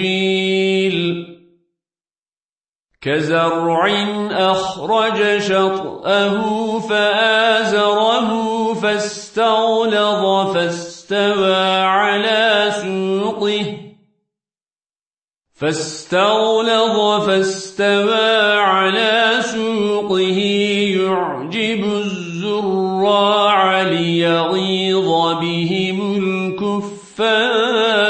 الإنجيل كزرع أخرج شطأه فآزره فاستغلظ فاستوى على سوقه فاستغلظ فاستوى على سوقه يعجب الزراع ليغيظ بهم الكفار.